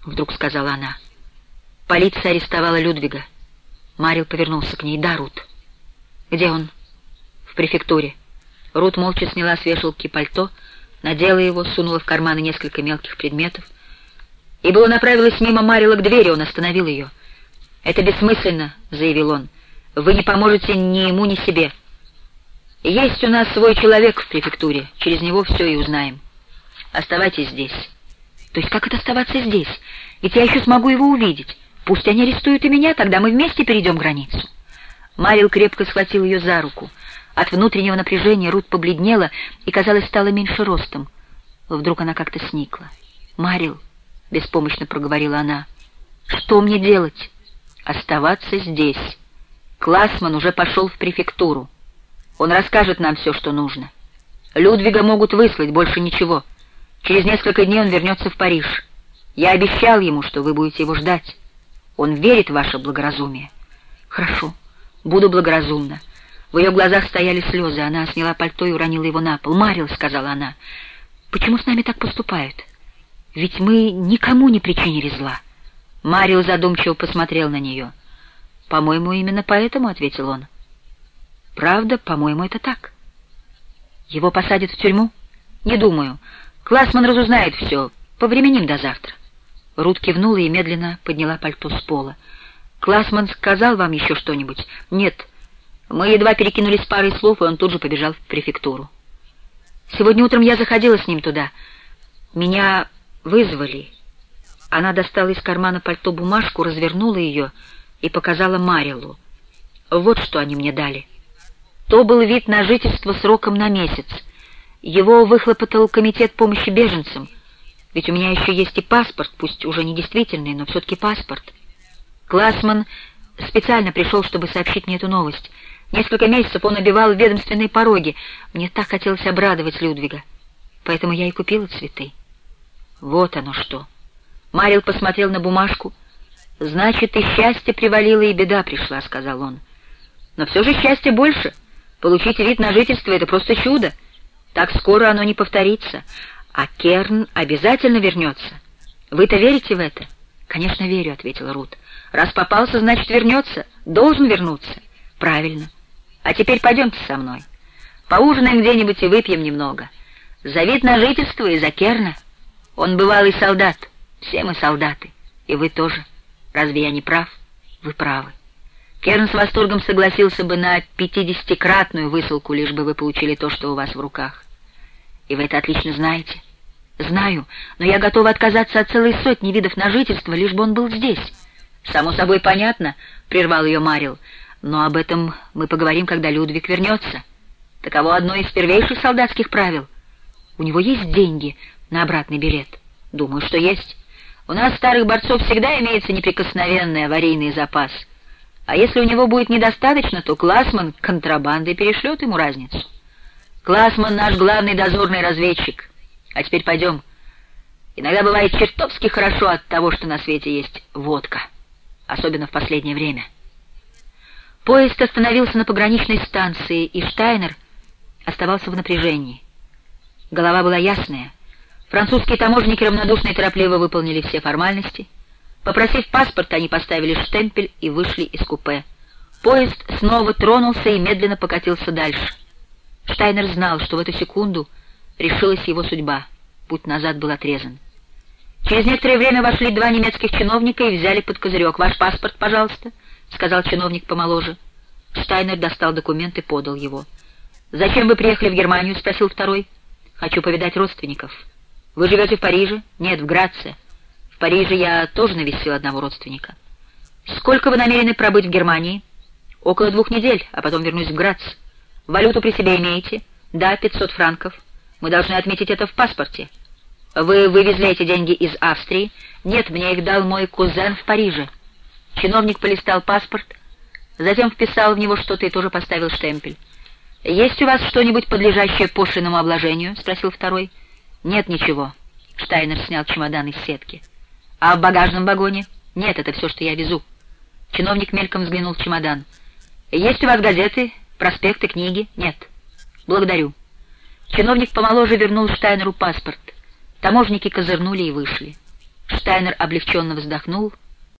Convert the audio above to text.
— вдруг сказала она. «Полиция арестовала Людвига». Марил повернулся к ней. «Да, Рут». «Где он?» «В префектуре». Рут молча сняла с вешалки пальто, надела его, сунула в карманы несколько мелких предметов. И было направилась мимо Марила к двери, он остановил ее. «Это бессмысленно», — заявил он. «Вы не поможете ни ему, ни себе. Есть у нас свой человек в префектуре, через него все и узнаем. Оставайтесь здесь». «То есть как это оставаться здесь? Ведь я еще смогу его увидеть. Пусть они арестуют и меня, тогда мы вместе перейдем границу». Марил крепко схватил ее за руку. От внутреннего напряжения Рут побледнела и, казалось, стала меньше ростом. Вдруг она как-то сникла. «Марил», — беспомощно проговорила она, — «что мне делать?» «Оставаться здесь. Классман уже пошел в префектуру. Он расскажет нам все, что нужно. Людвига могут выслать, больше ничего. Через несколько дней он вернется в Париж. Я обещал ему, что вы будете его ждать. Он верит в ваше благоразумие». «Хорошо, буду благоразумна». В ее глазах стояли слезы. Она сняла пальто и уронила его на пол. «Марил», — сказала она, — «почему с нами так поступают? Ведь мы никому не причинили зла». Марил задумчиво посмотрел на нее. «По-моему, именно поэтому», — ответил он. «Правда, по-моему, это так». «Его посадят в тюрьму?» «Не думаю. Классман разузнает все. Повременим до завтра». Рут кивнула и медленно подняла пальто с пола. «Классман сказал вам еще что-нибудь?» «Нет». Мы едва перекинулись парой слов, и он тут же побежал в префектуру. Сегодня утром я заходила с ним туда. Меня вызвали. Она достала из кармана пальто бумажку, развернула ее и показала Марилу. Вот что они мне дали. То был вид на жительство сроком на месяц. Его выхлопотал комитет помощи беженцам. Ведь у меня еще есть и паспорт, пусть уже не действительный, но все-таки паспорт. Классман специально пришел, чтобы сообщить мне эту новость — Несколько месяцев он обивал ведомственные пороги. Мне так хотелось обрадовать Людвига. Поэтому я и купила цветы. Вот оно что. Марил посмотрел на бумажку. «Значит, и счастье привалило, и беда пришла», — сказал он. «Но все же счастье больше. Получить вид на жительство — это просто чудо. Так скоро оно не повторится. А Керн обязательно вернется. Вы-то верите в это?» «Конечно, верю», — ответила Рут. «Раз попался, значит, вернется. Должен вернуться». «Правильно». А теперь пойдемте со мной. Поужинаем где-нибудь и выпьем немного. За вид на жительство и за Керна. Он бывалый солдат. Все мы солдаты. И вы тоже. Разве я не прав? Вы правы. Керн с восторгом согласился бы на пятидесятикратную высылку, лишь бы вы получили то, что у вас в руках. И вы это отлично знаете. Знаю, но я готова отказаться от целой сотни видов на жительство, лишь бы он был здесь. Само собой понятно, — прервал ее Марил, — но об этом мы поговорим, когда Людвиг вернется. Таково одно из первейших солдатских правил. У него есть деньги на обратный билет? Думаю, что есть. У нас, старых борцов, всегда имеется неприкосновенный аварийный запас. А если у него будет недостаточно, то Классман контрабандой перешлет ему разницу. Классман наш главный дозорный разведчик. А теперь пойдем. Иногда бывает чертовски хорошо от того, что на свете есть водка. Особенно в последнее время. Поезд остановился на пограничной станции, и Штайнер оставался в напряжении. Голова была ясная. Французские таможенники равнодушно и торопливо выполнили все формальности. Попросив паспорт, они поставили штемпель и вышли из купе. Поезд снова тронулся и медленно покатился дальше. Штайнер знал, что в эту секунду решилась его судьба. Путь назад был отрезан. Через некоторое время вошли два немецких чиновника и взяли под козырек. «Ваш паспорт, пожалуйста». — сказал чиновник помоложе. Штайнер достал документ и подал его. «Зачем вы приехали в Германию?» — спросил второй. «Хочу повидать родственников». «Вы живете в Париже?» «Нет, в Граце. Париже я тоже навестил одного родственника». «Сколько вы намерены пробыть в Германии?» «Около двух недель, а потом вернусь в Грац». «Валюту при себе имеете?» «Да, пятьсот франков. Мы должны отметить это в паспорте». «Вы вывезли эти деньги из Австрии?» «Нет, мне их дал мой кузен в Париже». Чиновник полистал паспорт, затем вписал в него что-то и тоже поставил штемпель. «Есть у вас что-нибудь, подлежащее пошлинному обложению?» — спросил второй. «Нет ничего». Штайнер снял чемодан из сетки. «А в багажном вагоне?» «Нет, это все, что я везу». Чиновник мельком взглянул в чемодан. «Есть у вас газеты, проспекты, книги?» «Нет». «Благодарю». Чиновник помоложе вернул Штайнеру паспорт. Таможники козырнули и вышли. Штайнер облегченно вздохнул